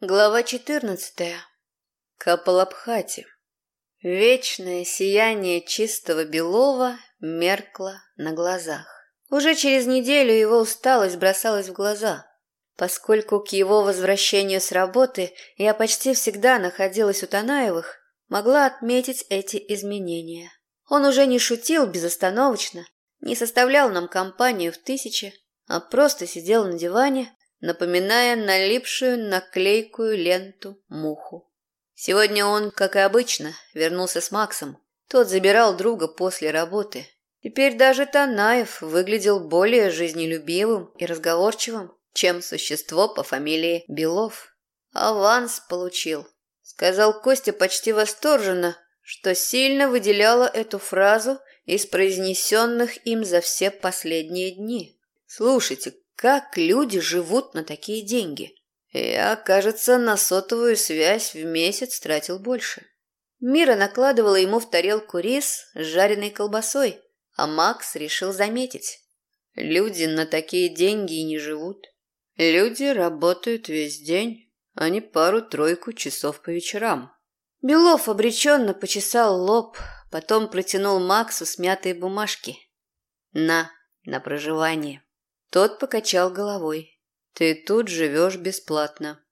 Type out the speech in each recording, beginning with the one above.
Глава 14. Капалабхати. Вечное сияние чистого белого меркло на глазах. Уже через неделю его усталость бросалась в глаза, поскольку к его возвращению с работы я почти всегда находилась у Танаевых, могла отметить эти изменения. Он уже не шутил безостановочно, не составлял нам компанию в тысячи, а просто сидел на диване, напоминая налипшую на клейкую ленту муху. Сегодня он, как и обычно, вернулся с Максом. Тот забирал друга после работы. Теперь даже Танаев выглядел более жизнелюбивым и разговорчивым, чем существо по фамилии Белов. «Аванс получил», — сказал Костя почти восторженно, что сильно выделяло эту фразу из произнесенных им за все последние дни. «Слушайте, как люди живут на такие деньги? Я, кажется, на сотовую связь в месяц тратил больше. Мира накладывала ему в тарелку рис с жареной колбасой, а Макс решил заметить. Люди на такие деньги и не живут. Люди работают весь день, а не пару-тройку часов по вечерам. Белов обреченно почесал лоб, потом протянул Максу смятые бумажки. На, на проживание. Тот покачал головой. «Ты тут живешь бесплатно».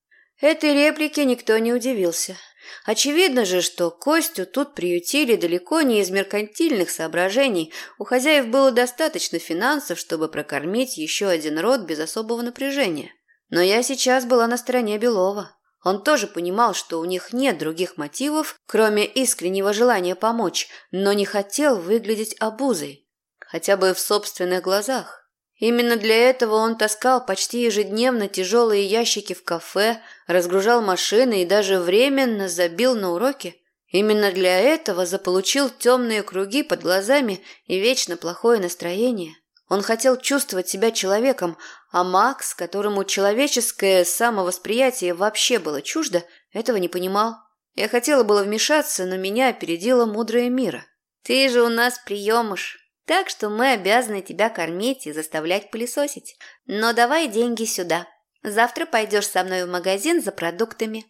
Этой реплике никто не удивился. Очевидно же, что Костю тут приютили далеко не из меркантильных соображений. У хозяев было достаточно финансов, чтобы прокормить еще один род без особого напряжения. Но я сейчас была на стороне Белова. Он тоже понимал, что у них нет других мотивов, кроме искреннего желания помочь, но не хотел выглядеть обузой. Хотя бы в собственных глазах. Именно для этого он таскал почти ежедневно тяжелые ящики в кафе, разгружал машины и даже временно забил на уроки. Именно для этого заполучил темные круги под глазами и вечно плохое настроение. Он хотел чувствовать себя человеком, а Макс, которому человеческое самовосприятие вообще было чуждо, этого не понимал. Я хотела было вмешаться, но меня опередила мудрая мира. «Ты же у нас приемыш», так что мы обязаны тебя кормить и заставлять пылесосить. Но давай деньги сюда. Завтра пойдешь со мной в магазин за продуктами».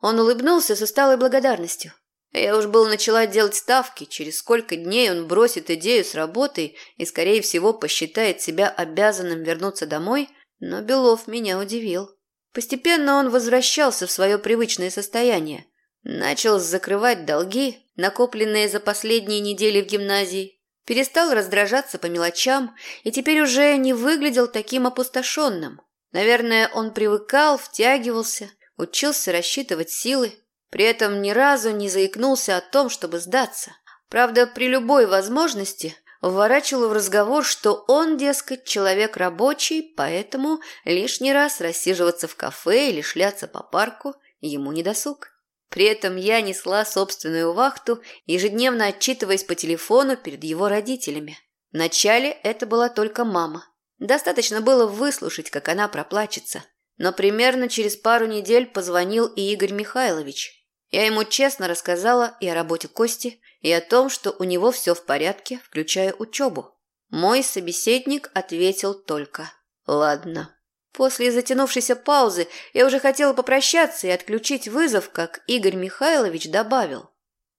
Он улыбнулся с усталой благодарностью. Я уж был начала делать ставки, через сколько дней он бросит идею с работой и, скорее всего, посчитает себя обязанным вернуться домой, но Белов меня удивил. Постепенно он возвращался в свое привычное состояние. Начал закрывать долги, накопленные за последние недели в гимназии, Перестал раздражаться по мелочам и теперь уже не выглядел таким опустошенным. Наверное, он привыкал, втягивался, учился рассчитывать силы, при этом ни разу не заикнулся о том, чтобы сдаться. Правда, при любой возможности вворачивал в разговор, что он, дескать, человек рабочий, поэтому лишний раз рассиживаться в кафе или шляться по парку ему не досуг. При этом я несла собственную вахту, ежедневно отчитываясь по телефону перед его родителями. Вначале это была только мама. Достаточно было выслушать, как она проплачется. Но примерно через пару недель позвонил и Игорь Михайлович. Я ему честно рассказала и о работе Кости, и о том, что у него все в порядке, включая учебу. Мой собеседник ответил только «Ладно». После затянувшейся паузы я уже хотела попрощаться и отключить вызов, как Игорь Михайлович добавил.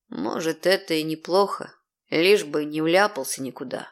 Может, это и неплохо, лишь бы не вляпался никуда.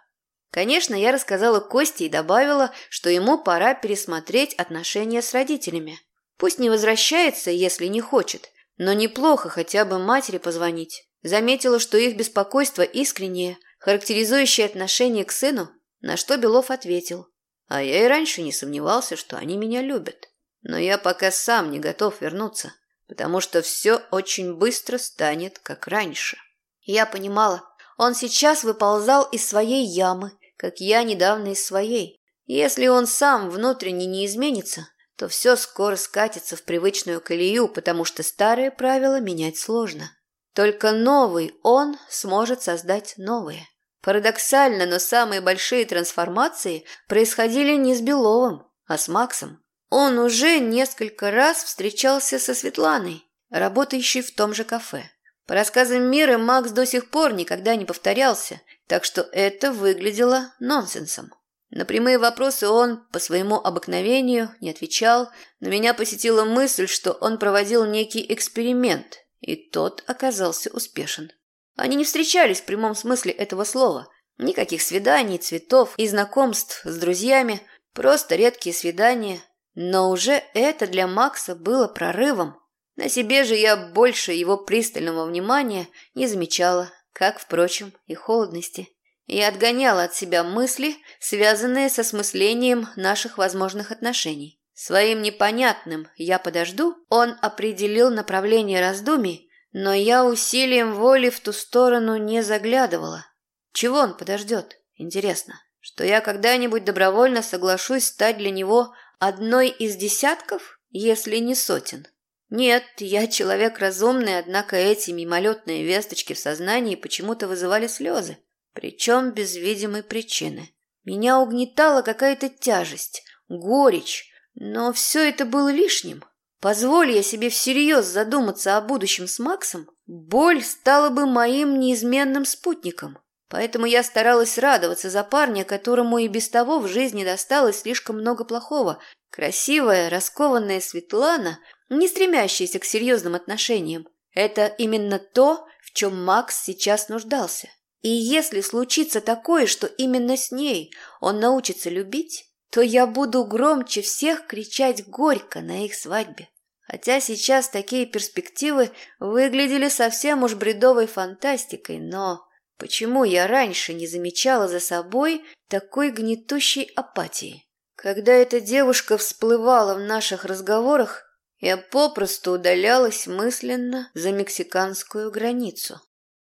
Конечно, я рассказала Косте и добавила, что ему пора пересмотреть отношения с родителями. Пусть не возвращается, если не хочет, но неплохо хотя бы матери позвонить. Заметила, что их беспокойство искреннее, характеризующее отношение к сыну, на что Белов ответил – а я и раньше не сомневался, что они меня любят. Но я пока сам не готов вернуться, потому что все очень быстро станет, как раньше. Я понимала, он сейчас выползал из своей ямы, как я недавно из своей. Если он сам внутренне не изменится, то все скоро скатится в привычную колею, потому что старые правила менять сложно. Только новый он сможет создать новые. Парадоксально, но самые большие трансформации происходили не с Беловым, а с Максом. Он уже несколько раз встречался со Светланой, работающей в том же кафе. По рассказам Миры, Макс до сих пор никогда не повторялся, так что это выглядело нонсенсом. На прямые вопросы он, по своему обыкновению, не отвечал, но меня посетила мысль, что он проводил некий эксперимент, и тот оказался успешен. Они не встречались в прямом смысле этого слова. Никаких свиданий, цветов и знакомств с друзьями, просто редкие свидания. Но уже это для Макса было прорывом. На себе же я больше его пристального внимания не замечала, как, впрочем, и холодности. Я отгоняла от себя мысли, связанные с осмыслением наших возможных отношений. Своим непонятным «я подожду» он определил направление раздумий, но я усилием воли в ту сторону не заглядывала. Чего он подождет? Интересно, что я когда-нибудь добровольно соглашусь стать для него одной из десятков, если не сотен? Нет, я человек разумный, однако эти мимолетные весточки в сознании почему-то вызывали слезы причем без видимой причины. Меня угнетала какая-то тяжесть, горечь, но все это было лишним. Позволь я себе всерьез задуматься о будущем с Максом, боль стала бы моим неизменным спутником. Поэтому я старалась радоваться за парня, которому и без того в жизни досталось слишком много плохого. Красивая, раскованная Светлана, не стремящаяся к серьезным отношениям. Это именно то, в чем Макс сейчас нуждался. И если случится такое, что именно с ней он научится любить, то я буду громче всех кричать горько на их свадьбе. Хотя сейчас такие перспективы выглядели совсем уж бредовой фантастикой, но почему я раньше не замечала за собой такой гнетущей апатии? Когда эта девушка всплывала в наших разговорах, я попросту удалялась мысленно за мексиканскую границу.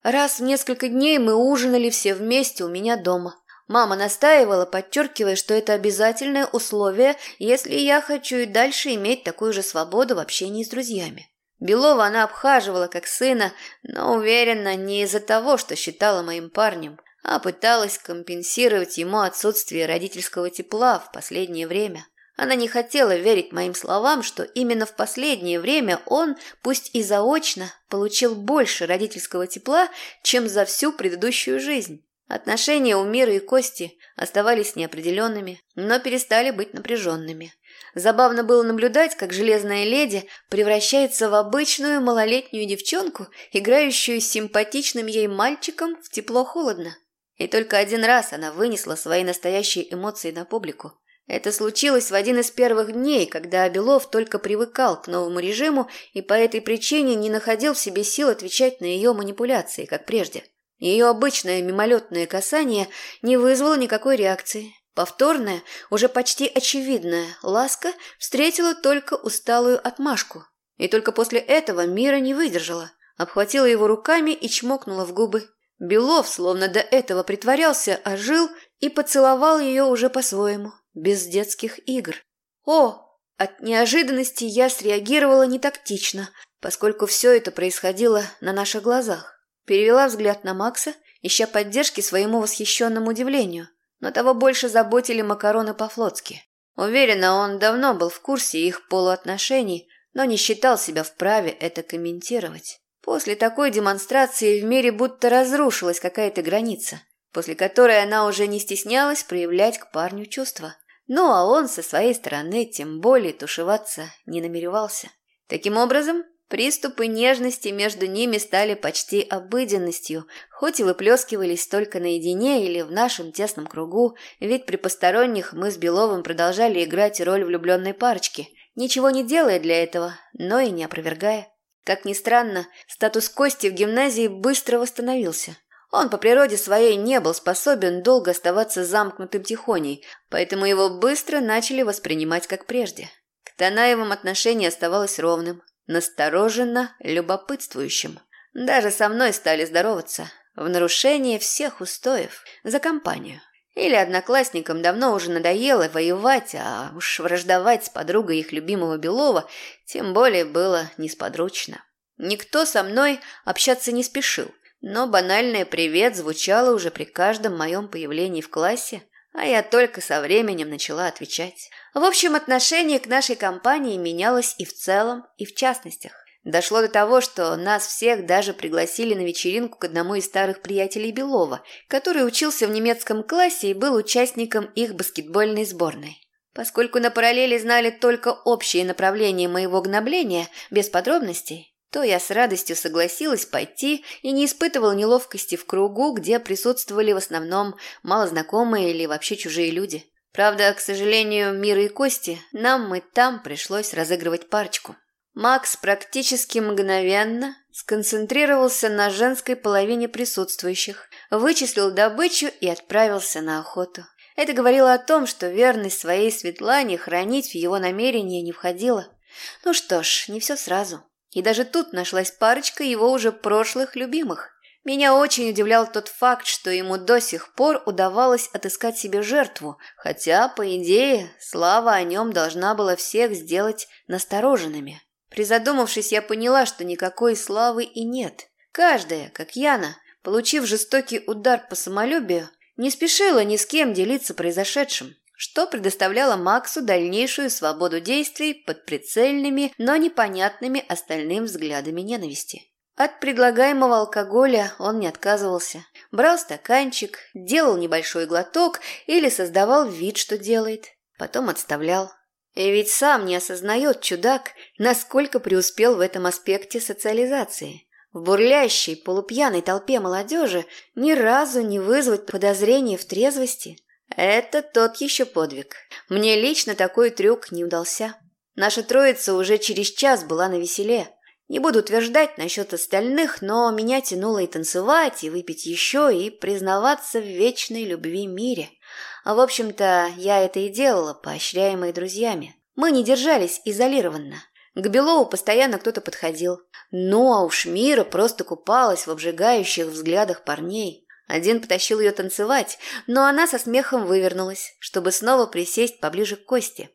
Раз в несколько дней мы ужинали все вместе у меня дома. Мама настаивала, подчеркивая, что это обязательное условие, если я хочу и дальше иметь такую же свободу в общении с друзьями. Белова она обхаживала как сына, но уверена, не из-за того, что считала моим парнем, а пыталась компенсировать ему отсутствие родительского тепла в последнее время. Она не хотела верить моим словам, что именно в последнее время он, пусть и заочно, получил больше родительского тепла, чем за всю предыдущую жизнь. Отношения у Мира и Кости оставались неопределенными, но перестали быть напряженными. Забавно было наблюдать, как железная леди превращается в обычную малолетнюю девчонку, играющую с симпатичным ей мальчиком в тепло-холодно. И только один раз она вынесла свои настоящие эмоции на публику. Это случилось в один из первых дней, когда Белов только привыкал к новому режиму и по этой причине не находил в себе сил отвечать на ее манипуляции, как прежде. Ее обычное мимолетное касание не вызвало никакой реакции. Повторная, уже почти очевидная ласка встретила только усталую отмашку. И только после этого Мира не выдержала, обхватила его руками и чмокнула в губы. Белов, словно до этого притворялся, ожил и поцеловал ее уже по-своему без детских игр. О, от неожиданности я среагировала не тактично, поскольку все это происходило на наших глазах. Перевела взгляд на Макса, ища поддержки своему восхищенному удивлению, но того больше заботили макароны по-флотски. Уверена, он давно был в курсе их полуотношений, но не считал себя вправе это комментировать. После такой демонстрации в мире будто разрушилась какая-то граница, после которой она уже не стеснялась проявлять к парню чувства. Ну, а он со своей стороны тем более тушеваться не намеревался. Таким образом, приступы нежности между ними стали почти обыденностью, хоть и выплескивались только наедине или в нашем тесном кругу, ведь при посторонних мы с Беловым продолжали играть роль влюбленной парочки, ничего не делая для этого, но и не опровергая. Как ни странно, статус Кости в гимназии быстро восстановился – он по природе своей не был способен долго оставаться замкнутым тихоней, поэтому его быстро начали воспринимать как прежде. К Танаевым отношение оставалось ровным, настороженно, любопытствующим. Даже со мной стали здороваться, в нарушение всех устоев, за компанию. Или одноклассникам давно уже надоело воевать, а уж враждовать с подругой их любимого Белова тем более было несподручно. Никто со мной общаться не спешил – но банальное «привет» звучало уже при каждом моем появлении в классе, а я только со временем начала отвечать. В общем, отношение к нашей компании менялось и в целом, и в частностях. Дошло до того, что нас всех даже пригласили на вечеринку к одному из старых приятелей Белова, который учился в немецком классе и был участником их баскетбольной сборной. Поскольку на параллели знали только общие направления моего гнобления, без подробностей, то я с радостью согласилась пойти и не испытывала неловкости в кругу, где присутствовали в основном малознакомые или вообще чужие люди. Правда, к сожалению, Мира и Кости, нам и там пришлось разыгрывать парочку. Макс практически мгновенно сконцентрировался на женской половине присутствующих, вычислил добычу и отправился на охоту. Это говорило о том, что верность своей Светлане хранить в его намерение не входило. Ну что ж, не все сразу. И даже тут нашлась парочка его уже прошлых любимых. Меня очень удивлял тот факт, что ему до сих пор удавалось отыскать себе жертву, хотя, по идее, слава о нем должна была всех сделать настороженными. Призадумавшись, я поняла, что никакой славы и нет. Каждая, как Яна, получив жестокий удар по самолюбию, не спешила ни с кем делиться произошедшим, что предоставляло Максу дальнейшую свободу действий под прицельными, но непонятными остальным взглядами ненависти. От предлагаемого алкоголя он не отказывался. Брал стаканчик, делал небольшой глоток или создавал вид, что делает. Потом отставлял. И ведь сам не осознает чудак, насколько преуспел в этом аспекте социализации. В бурлящей, полупьяной толпе молодежи ни разу не вызвать подозрения в трезвости. Это тот еще подвиг. Мне лично такой трюк не удался. Наша троица уже через час была на веселе. Не буду утверждать насчет остальных, но меня тянуло и танцевать, и выпить еще, и признаваться в вечной любви мире. А в общем-то, я это и делала, поощряемой друзьями. Мы не держались изолированно. К Белову постоянно кто-то подходил. Ну, а уж Мира просто купалась в обжигающих взглядах парней. Один потащил ее танцевать, но она со смехом вывернулась, чтобы снова присесть поближе к Косте.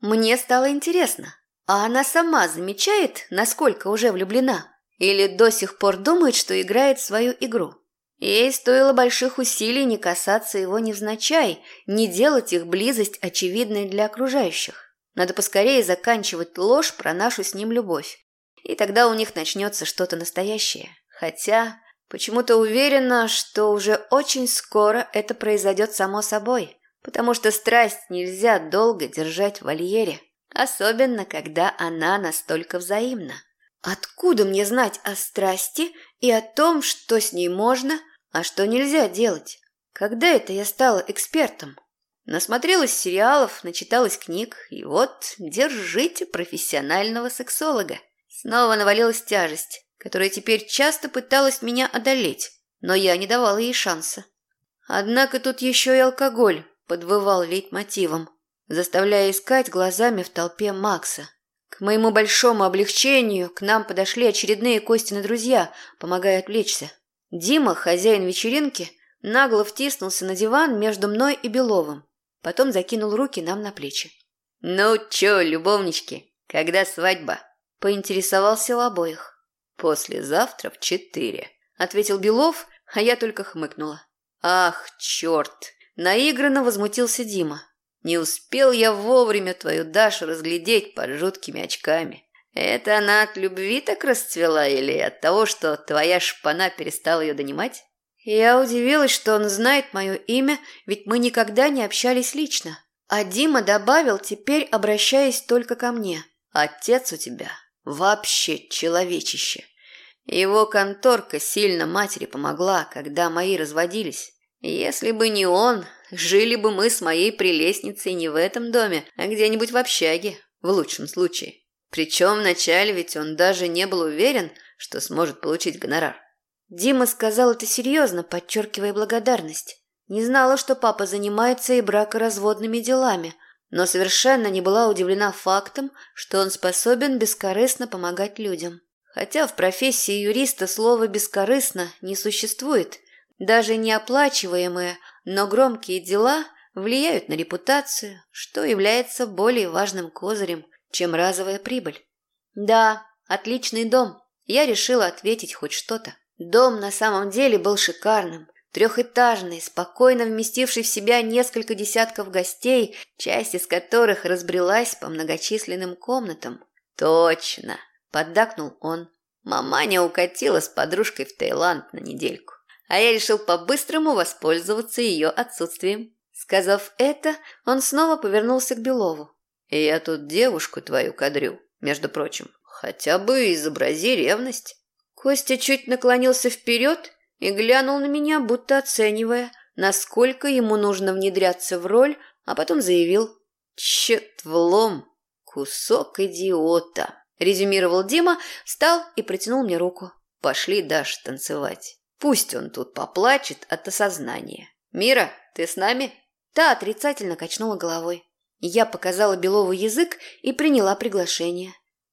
Мне стало интересно, а она сама замечает, насколько уже влюблена? Или до сих пор думает, что играет свою игру? Ей стоило больших усилий не касаться его невзначай, не делать их близость очевидной для окружающих. Надо поскорее заканчивать ложь про нашу с ним любовь. И тогда у них начнется что-то настоящее. Хотя почему-то уверена, что уже очень скоро это произойдет само собой, потому что страсть нельзя долго держать в вольере, особенно когда она настолько взаимна. Откуда мне знать о страсти и о том, что с ней можно – а что нельзя делать? Когда это я стала экспертом? Насмотрелась сериалов, начиталась книг, и вот, держите профессионального сексолога. Снова навалилась тяжесть, которая теперь часто пыталась меня одолеть, но я не давала ей шанса. Однако тут еще и алкоголь подвывал лейтмотивом, заставляя искать глазами в толпе Макса. К моему большому облегчению к нам подошли очередные Костины друзья, помогая отвлечься. Дима, хозяин вечеринки, нагло втиснулся на диван между мной и Беловым. Потом закинул руки нам на плечи. «Ну чё, любовнички, когда свадьба?» Поинтересовался у обоих. «Послезавтра в четыре», — ответил Белов, а я только хмыкнула. «Ах, чёрт!» — наигранно возмутился Дима. «Не успел я вовремя твою Дашу разглядеть под жуткими очками. Это она от любви так расцвела или от того, что твоя шпана перестала ее донимать? Я удивилась, что он знает мое имя, ведь мы никогда не общались лично. А Дима добавил, теперь обращаясь только ко мне. Отец у тебя вообще человечище. Его конторка сильно матери помогла, когда мои разводились. Если бы не он, жили бы мы с моей прелестницей не в этом доме, а где-нибудь в общаге, в лучшем случае. Причем вначале ведь он даже не был уверен, что сможет получить гонорар. Дима сказал это серьезно, подчеркивая благодарность. Не знала, что папа занимается и бракоразводными делами, но совершенно не была удивлена фактом, что он способен бескорыстно помогать людям. Хотя в профессии юриста слово «бескорыстно» не существует. Даже неоплачиваемые, но громкие дела влияют на репутацию, что является более важным козырем, чем разовая прибыль. Да, отличный дом. Я решила ответить хоть что-то. Дом на самом деле был шикарным. Трехэтажный, спокойно вместивший в себя несколько десятков гостей, часть из которых разбрелась по многочисленным комнатам. Точно. Поддакнул он. Маманя укатила с подружкой в Таиланд на недельку, а я решил по-быстрому воспользоваться ее отсутствием. Сказав это, он снова повернулся к Белову. «И я тут девушку твою кадрю, между прочим. Хотя бы изобрази ревность». Костя чуть наклонился вперед и глянул на меня, будто оценивая, насколько ему нужно внедряться в роль, а потом заявил «Чет влом, кусок идиота». Резюмировал Дима, встал и протянул мне руку. Пошли, Даш, танцевать. Пусть он тут поплачет от осознания. Мира, ты с нами? Та отрицательно качнула головой. Я показала Белову язык и приняла приглашение.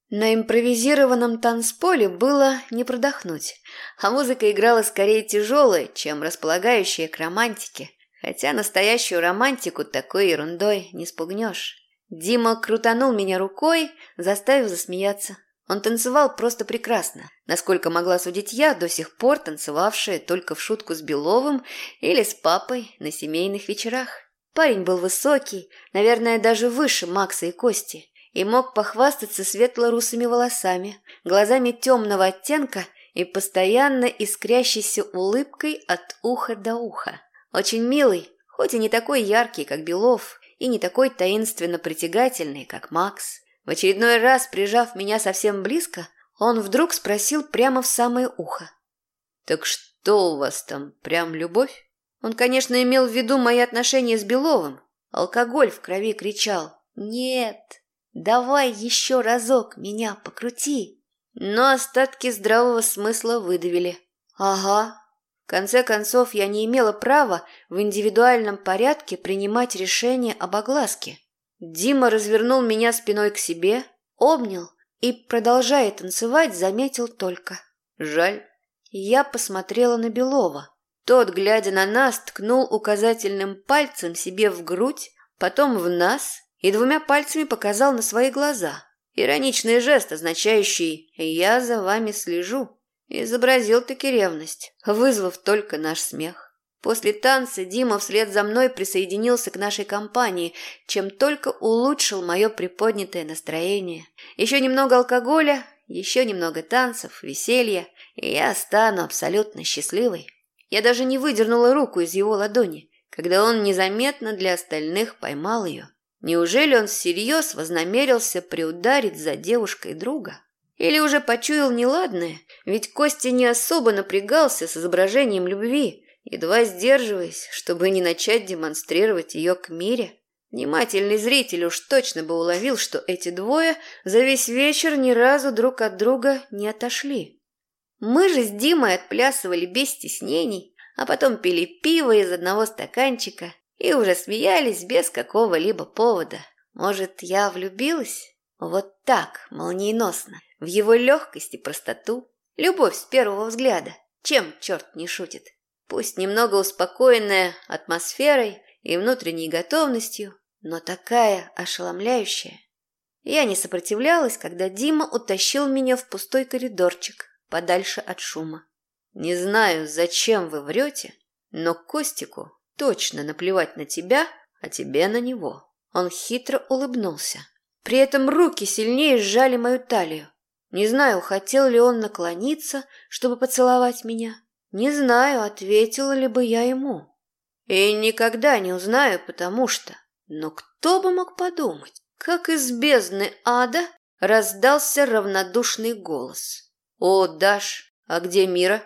На импровизированном танцполе было не продохнуть, а музыка играла скорее тяжелая, чем располагающая к романтике, хотя настоящую романтику такой ерундой не спугнешь. Дима крутанул меня рукой, заставив засмеяться. Он танцевал просто прекрасно, насколько могла судить я, до сих пор танцевавшая только в шутку с Беловым или с папой на семейных вечерах. Парень был высокий, наверное, даже выше Макса и Кости, и мог похвастаться светло-русыми волосами, глазами темного оттенка и постоянно искрящейся улыбкой от уха до уха. Очень милый, хоть и не такой яркий, как Белов, и не такой таинственно притягательный, как Макс. В очередной раз, прижав меня совсем близко, он вдруг спросил прямо в самое ухо. «Так что у вас там, прям любовь?» Он, конечно, имел в виду мои отношения с Беловым. Алкоголь в крови кричал «Нет, давай еще разок меня покрути». Но остатки здравого смысла выдавили. «Ага, конце концов, я не имела права в индивидуальном порядке принимать решение об огласке. Дима развернул меня спиной к себе, обнял и, продолжая танцевать, заметил только. Жаль. Я посмотрела на Белова. Тот, глядя на нас, ткнул указательным пальцем себе в грудь, потом в нас и двумя пальцами показал на свои глаза. Ироничный жест, означающий «я за вами слежу». Изобразил-таки ревность, вызвав только наш смех. После танца Дима вслед за мной присоединился к нашей компании, чем только улучшил мое приподнятое настроение. Еще немного алкоголя, еще немного танцев, веселья, и я стану абсолютно счастливой. Я даже не выдернула руку из его ладони, когда он незаметно для остальных поймал ее. Неужели он всерьез вознамерился приударить за девушкой друга? Или уже почуял неладное, ведь Костя не особо напрягался с изображением любви, едва сдерживаясь, чтобы не начать демонстрировать ее к мире. Внимательный зритель уж точно бы уловил, что эти двое за весь вечер ни разу друг от друга не отошли. Мы же с Димой отплясывали без стеснений, а потом пили пиво из одного стаканчика и уже смеялись без какого-либо повода. Может, я влюбилась? Вот так, молниеносно, в его легкость и простоту. Любовь с первого взгляда. Чем черт не шутит? Пусть немного успокоенная атмосферой и внутренней готовностью, но такая ошеломляющая. Я не сопротивлялась, когда Дима утащил меня в пустой коридорчик, подальше от шума. Не знаю, зачем вы врете, но Костику точно наплевать на тебя, а тебе на него. Он хитро улыбнулся. При этом руки сильнее сжали мою талию. Не знаю, хотел ли он наклониться, чтобы поцеловать меня. Не знаю, ответила ли бы я ему. И никогда не узнаю, потому что... Но кто бы мог подумать, как из бездны ада раздался равнодушный голос. «О, Даш, а где Мира?»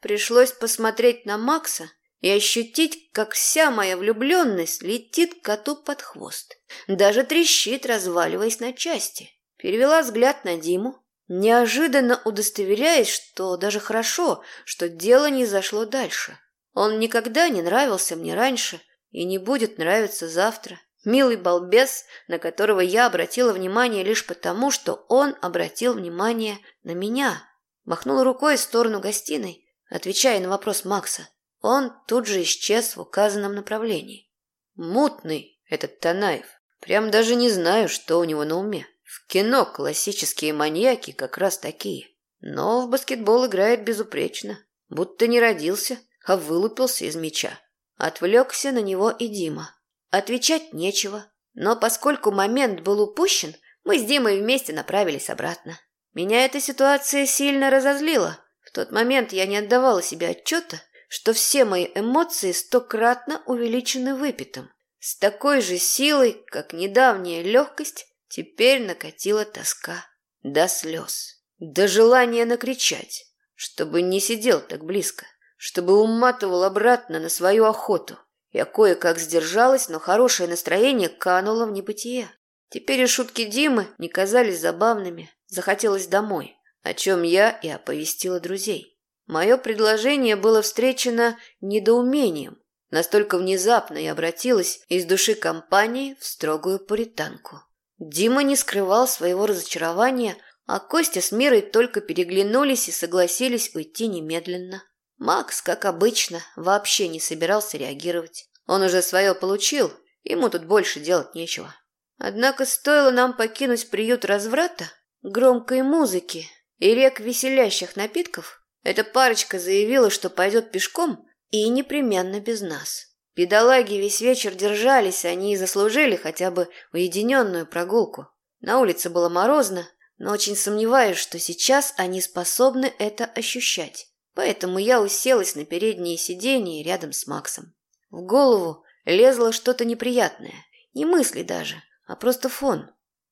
Пришлось посмотреть на Макса и ощутить, как вся моя влюбленность летит коту под хвост. Даже трещит, разваливаясь на части. Перевела взгляд на Диму, неожиданно удостоверяясь, что даже хорошо, что дело не зашло дальше. Он никогда не нравился мне раньше и не будет нравиться завтра. Милый балбес, на которого я обратила внимание лишь потому, что он обратил внимание на меня. Махнула рукой в сторону гостиной, отвечая на вопрос Макса. Он тут же исчез в указанном направлении. Мутный этот Танаев. Прям даже не знаю, что у него на уме. В кино классические маньяки как раз такие. Но в баскетбол играет безупречно. Будто не родился, а вылупился из мяча. Отвлекся на него и Дима. Отвечать нечего. Но поскольку момент был упущен, мы с Димой вместе направились обратно. Меня эта ситуация сильно разозлила. В тот момент я не отдавала себе отчета, что все мои эмоции стократно увеличены выпитым. С такой же силой, как недавняя легкость, теперь накатила тоска до слез, до желания накричать, чтобы не сидел так близко, чтобы уматывал обратно на свою охоту. Я кое-как сдержалась, но хорошее настроение кануло в небытие. Теперь и шутки Димы не казались забавными. Захотелось домой, о чем я и оповестила друзей. Мое предложение было встречено недоумением. Настолько внезапно я обратилась из души компании в строгую пуританку. Дима не скрывал своего разочарования, а Костя с Мирой только переглянулись и согласились уйти немедленно. Макс, как обычно, вообще не собирался реагировать. Он уже свое получил, ему тут больше делать нечего. Однако стоило нам покинуть приют разврата, громкой музыки и рек веселящих напитков, эта парочка заявила, что пойдет пешком и непременно без нас. Бедолаги весь вечер держались, они и заслужили хотя бы уединенную прогулку. На улице было морозно, но очень сомневаюсь, что сейчас они способны это ощущать. Поэтому я уселась на переднее сиденье рядом с Максом. В голову лезло что-то неприятное. Не мысли даже, а просто фон.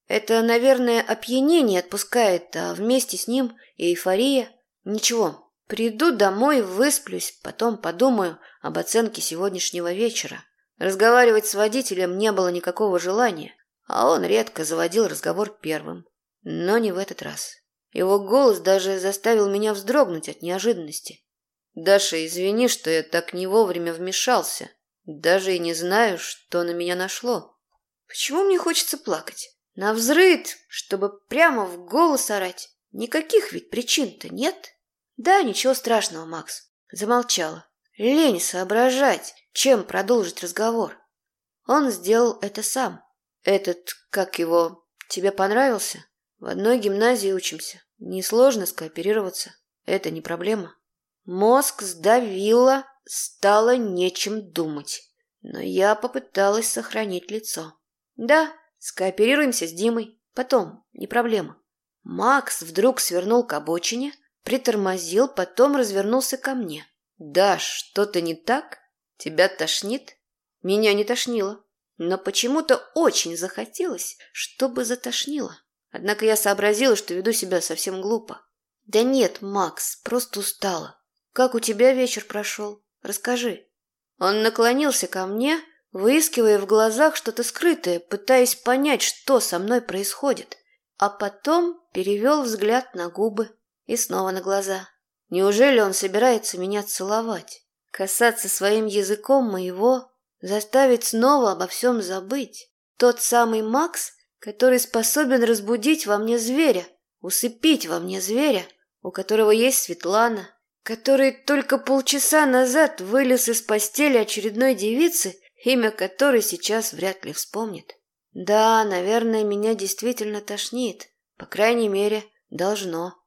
Это, наверное, опьянение отпускает, а вместе с ним и эйфория. Ничего, приду домой, высплюсь, потом подумаю об оценке сегодняшнего вечера. Разговаривать с водителем не было никакого желания, а он редко заводил разговор первым. Но не в этот раз. Его голос даже заставил меня вздрогнуть от неожиданности. «Даша, извини, что я так не вовремя вмешался. Даже и не знаю, что на меня нашло. Почему мне хочется плакать? На взрыд, чтобы прямо в голос орать? Никаких ведь причин-то нет?» «Да, ничего страшного, Макс». Замолчала. Лень соображать, чем продолжить разговор. Он сделал это сам. Этот, как его, тебе понравился? В одной гимназии учимся. Несложно скооперироваться. Это не проблема. Мозг сдавило, стало нечем думать. Но я попыталась сохранить лицо. Да, скооперируемся с Димой. Потом, не проблема. Макс вдруг свернул к обочине, притормозил, потом развернулся ко мне. «Да, что-то не так? Тебя тошнит?» Меня не тошнило, но почему-то очень захотелось, чтобы затошнило. Однако я сообразила, что веду себя совсем глупо. «Да нет, Макс, просто устала. Как у тебя вечер прошел? Расскажи». Он наклонился ко мне, выискивая в глазах что-то скрытое, пытаясь понять, что со мной происходит, а потом перевел взгляд на губы и снова на глаза. Неужели он собирается меня целовать, касаться своим языком моего, заставить снова обо всем забыть? Тот самый Макс, который способен разбудить во мне зверя, усыпить во мне зверя, у которого есть Светлана, который только полчаса назад вылез из постели очередной девицы, имя которой сейчас вряд ли вспомнит. Да, наверное, меня действительно тошнит. По крайней мере, должно.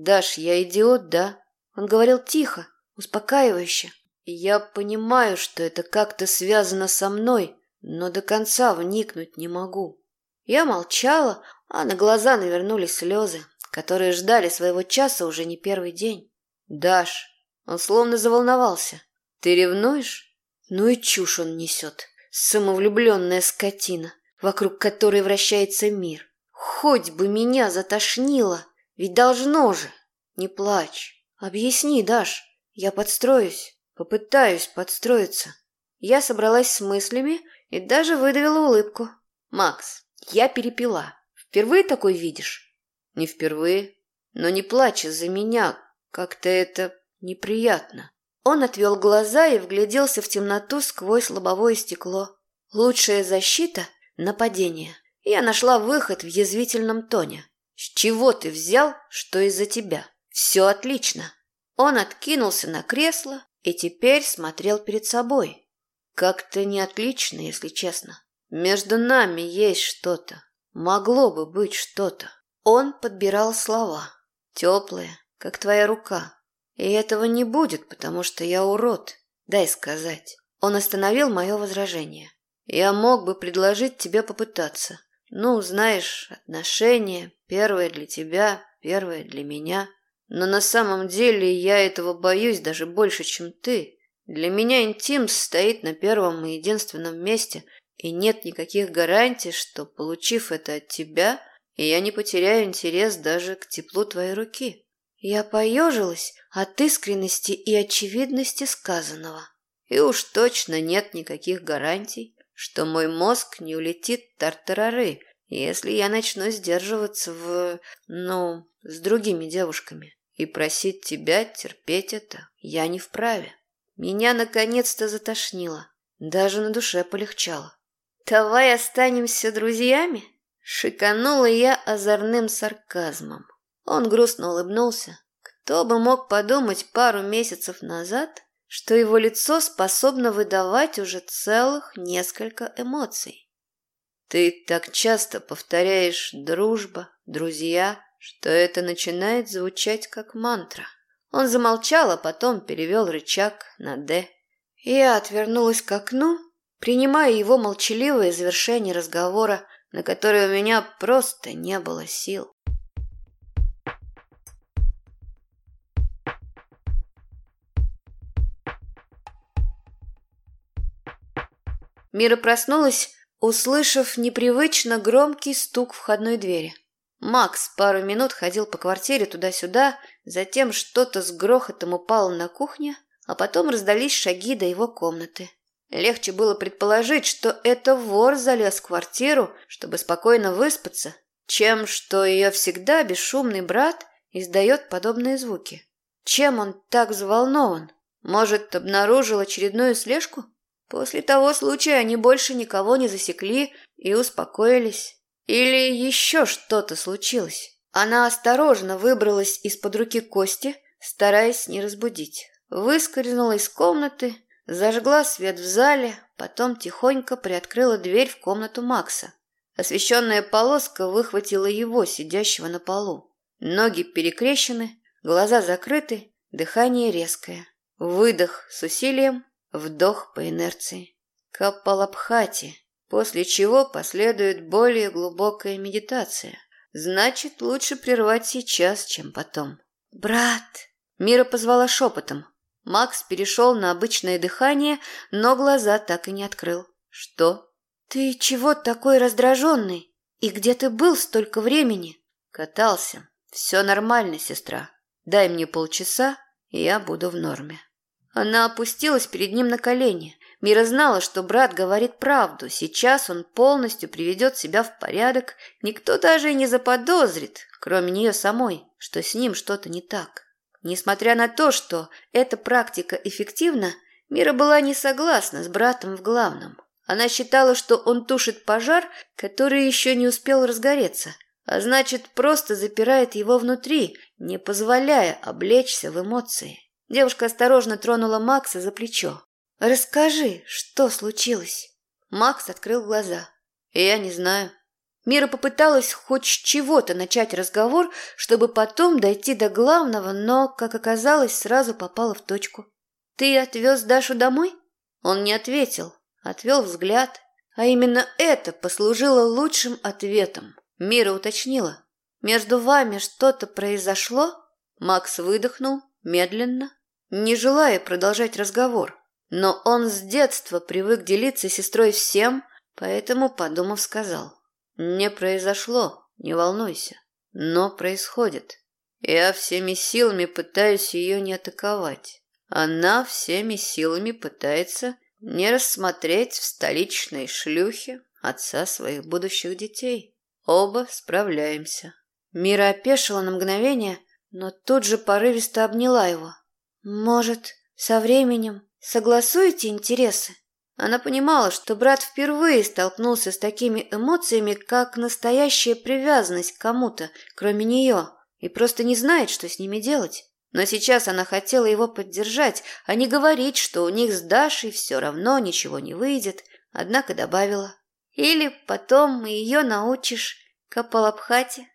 Даш, я идиот, да? Он говорил тихо, успокаивающе. Я понимаю, что это как-то связано со мной, но до конца вникнуть не могу. Я молчала, а на глаза навернулись слезы, которые ждали своего часа уже не первый день. «Даш!» Он словно заволновался. «Ты ревнуешь?» Ну и чушь он несет. Самовлюбленная скотина, вокруг которой вращается мир. Хоть бы меня затошнило, ведь должно же. Не плачь. Объясни, Даш. Я подстроюсь. Попытаюсь подстроиться. Я собралась с мыслями и даже выдавила улыбку. «Макс, я перепила. Впервые такой видишь? Не впервые. Но не плачь из-за меня. Как-то это неприятно. Он отвел глаза и вгляделся в темноту сквозь лобовое стекло. Лучшая защита — нападение. Я нашла выход в язвительном тоне. С чего ты взял, что из-за тебя? Все отлично. Он откинулся на кресло и теперь смотрел перед собой. Как-то не отлично, если честно. Между нами есть что-то. Могло бы быть что-то. Он подбирал слова. Теплые, как твоя рука. И этого не будет, потому что я урод. Дай сказать. Он остановил мое возражение. Я мог бы предложить тебе попытаться. Ну, знаешь, отношения, первое для тебя. первая для меня. Но на самом деле я этого боюсь даже больше, чем ты. Для меня интим стоит на первом и единственном месте, и нет никаких гарантий, что, получив это от тебя, я не потеряю интерес даже к теплу твоей руки. Я поежилась от искренности и очевидности сказанного. И уж точно нет никаких гарантий, что мой мозг не улетит тартарары, если я начну сдерживаться в... ну, с другими девушками. И просить тебя терпеть это я не вправе. Меня наконец-то затошнило. Даже на душе полегчало. «Давай останемся друзьями?» Шиканула я озорным сарказмом. Он грустно улыбнулся. Кто бы мог подумать пару месяцев назад, что его лицо способно выдавать уже целых несколько эмоций. Ты так часто повторяешь «дружба», «друзья», что это начинает звучать как мантра. Он замолчал, а потом перевел рычаг на «Д». Я отвернулась к окну, принимая его молчаливое завершение разговора, на которое у меня просто не было сил. Мира проснулась, услышав непривычно громкий стук входной двери. Макс пару минут ходил по квартире туда-сюда, затем что-то с грохотом упало на кухне, а потом раздались шаги до его комнаты. Легче было предположить, что это вор залез в квартиру, чтобы спокойно выспаться, чем что ее всегда бесшумный брат издает подобные звуки. Чем он так взволнован? Может, обнаружил очередную слежку? После того случая они больше никого не засекли и успокоились. Или еще что-то случилось. Она осторожно выбралась из-под руки Кости, стараясь не разбудить. Выскользнула из комнаты, зажгла свет в зале, потом тихонько приоткрыла дверь в комнату Макса. Освещенная полоска выхватила его, сидящего на полу. Ноги перекрещены, глаза закрыты, дыхание резкое. Выдох с усилием, вдох по инерции. Капалабхати, после чего последует более глубокая медитация. Значит, лучше прервать сейчас, чем потом. «Брат!» Мира позвала шепотом. Макс перешел на обычное дыхание, но глаза так и не открыл. «Что?» «Ты чего такой раздраженный? И где ты был столько времени?» «Катался. Все нормально, сестра. Дай мне полчаса, и я буду в норме». Она опустилась перед ним на колени. Мира знала, что брат говорит правду. Сейчас он полностью приведет себя в порядок. Никто даже и не заподозрит, кроме нее самой, что с ним что-то не так. Несмотря на то, что эта практика эффективна, Мира была не согласна с братом в главном. Она считала, что он тушит пожар, который еще не успел разгореться, а значит, просто запирает его внутри, не позволяя облечься в эмоции. Девушка осторожно тронула Макса за плечо. «Расскажи, что случилось?» Макс открыл глаза. «Я не знаю». Мира попыталась хоть чего-то начать разговор, чтобы потом дойти до главного, но, как оказалось, сразу попала в точку. «Ты отвез Дашу домой?» Он не ответил, отвел взгляд. А именно это послужило лучшим ответом. Мира уточнила. «Между вами что-то произошло?» Макс выдохнул, медленно, не желая продолжать разговор. Но он с детства привык делиться с сестрой всем, поэтому, подумав, сказал. «Не произошло, не волнуйся, но происходит. Я всеми силами пытаюсь ее не атаковать. Она всеми силами пытается не рассмотреть в столичной шлюхе отца своих будущих детей. Оба справляемся». Мира опешила на мгновение, но тут же порывисто обняла его. «Может, со временем Согласуете интересы? Она понимала, что брат впервые столкнулся с такими эмоциями, как настоящая привязанность к кому-то, кроме нее, и просто не знает, что с ними делать. Но сейчас она хотела его поддержать, а не говорить, что у них с Дашей все равно ничего не выйдет, однако добавила. «Или потом ее научишь Капалабхате».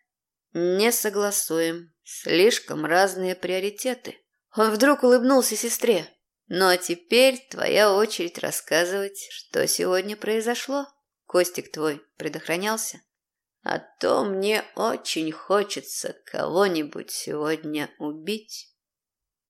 «Не согласуем. Слишком разные приоритеты». Он вдруг улыбнулся сестре. Ну а теперь твоя очередь рассказывать, что сегодня произошло. Костик твой предохранялся? А то мне очень хочется кого-нибудь сегодня убить.